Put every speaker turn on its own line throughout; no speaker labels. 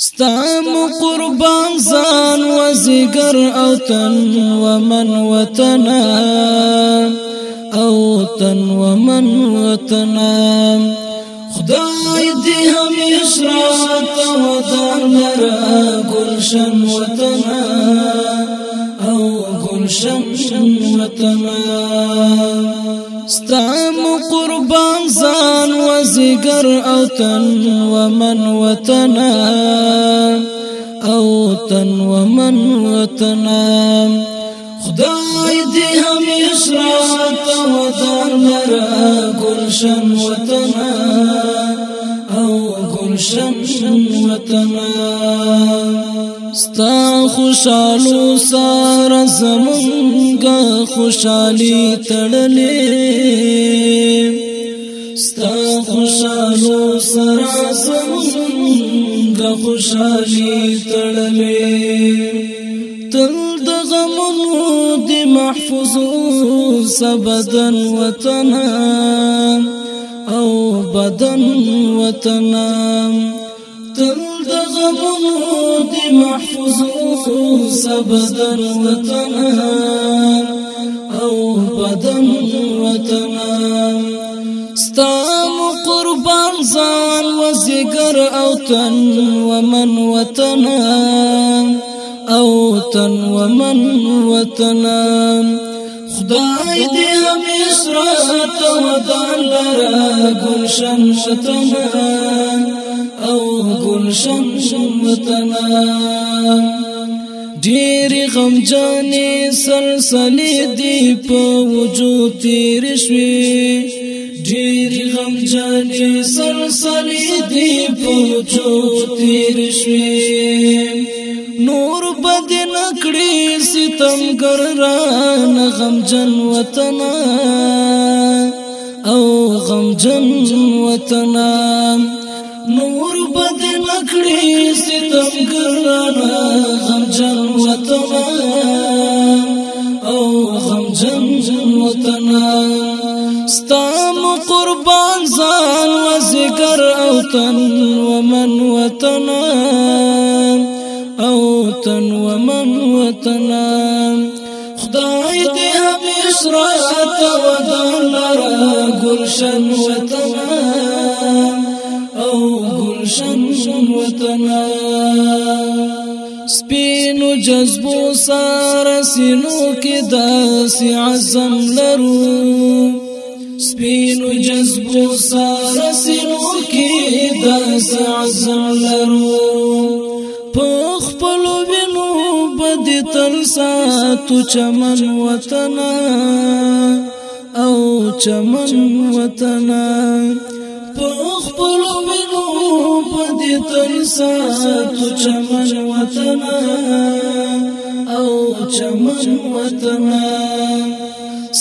ستام قربان زان وزگر اوتن ومن وتنا اوتن ومن وتنا
خدای دی همیش را تو
دار مرا گلشن وطنا شم وطنا ستام قربان زان وزگر او تن ومن وتنا او تن ومن وتنا خدای دی هم را تو ودار مرا گلشن وتنا شم وطنا ستا خوشالو سارا زمونگا خوشالی تڑلے ستا خوشالو سارا زمونگا خوشالی تڑلے تل دغمونو دی محفوظو سبدن وطنا بدن وطن تل د دي محفوظ سبدن وطن او بدن وطن ستام قربان زان وزګر او تن ومن وطن او تن ومن وطن, وطن خدای دې همیش رات ودان لرا گلشن شتمان او گلشن شمتنا ډېر غم جانې سلسلې دی په وجود تیر شوي ډېر غم جانې سلسلې دی په وجود تیر شوي نور بد کړی ستمګر ران غمجن وطن او غمجن وطن نور بد نکړی ستمګر ران غمجن وطن او غمجن وطن ستام قربان ځان و ذکر او تن ومن وطن او تن ومن وطنم خدای دې همیش راته ودان لرا گلشن وطنم او گلشن وطنم سپینو جذبو سار سینو کې داس عزم لرو سپینو جذبو سار سینو کې داس عزم لرو تل ساتو چمن وطن او چمن وطن په خپل وینو په دې تل ساتو چمن وطن او چمن وطن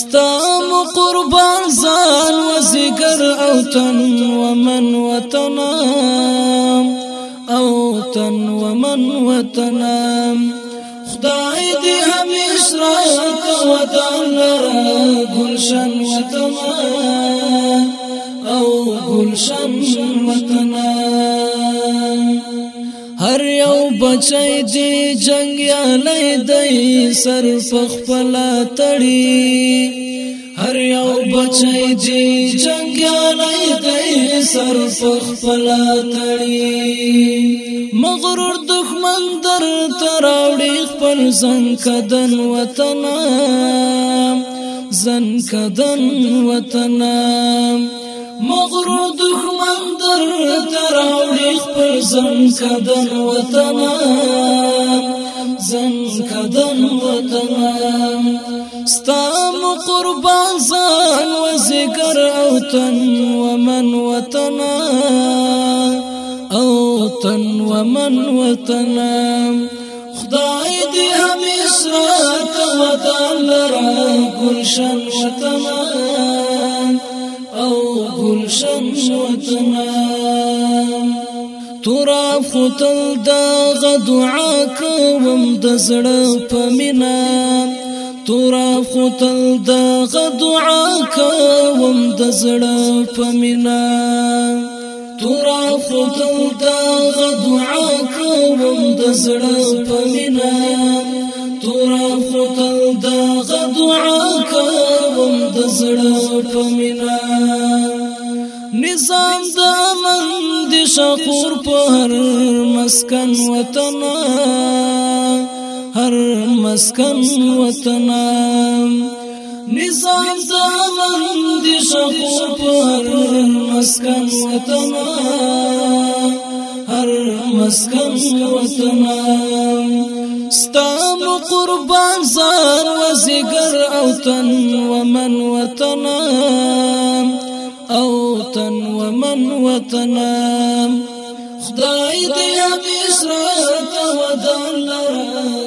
ستام قربان ځان وزګر او تن ومن وطن او تن ومن وطن خدای دې همیش راشد ودان لرا گلشن وطن او گلشن وطن هر یو بچی دې جنگ یا لای دې سر پخپلا تړي هر یو بچی چې جنگیالی دی سر پخپلا تړي مغرور دښمن در تراوړي خپل ځن کدن وطن ځن کدن وطن مغرو من در تراوړي خپل زم کدن وطن زم کدن وطن ستام قربان ځان و ذکر او تن ومن وطن او تن ومن وطن خدای دې همیشه وطن لرا ګلشن وطن او گلشن وطنا تورا خطل دا غدعا کوم د زړه پمینا تورا خطل دا غدعا کوم د زړه پمینا تورا خطل دا غدعا کوم د زړه پمینا تورا خطل دا د زړه په مینا نظام د امن د شخور په هر مسکن وطن هر مسکن وطن نظام د امن د شخور په هر مسکن وطن هر مسکن وطن ستام قربان زار وزګر او تن ومن وطن او تن ومن وطن خدای دې ابي اسرار ته ودان لره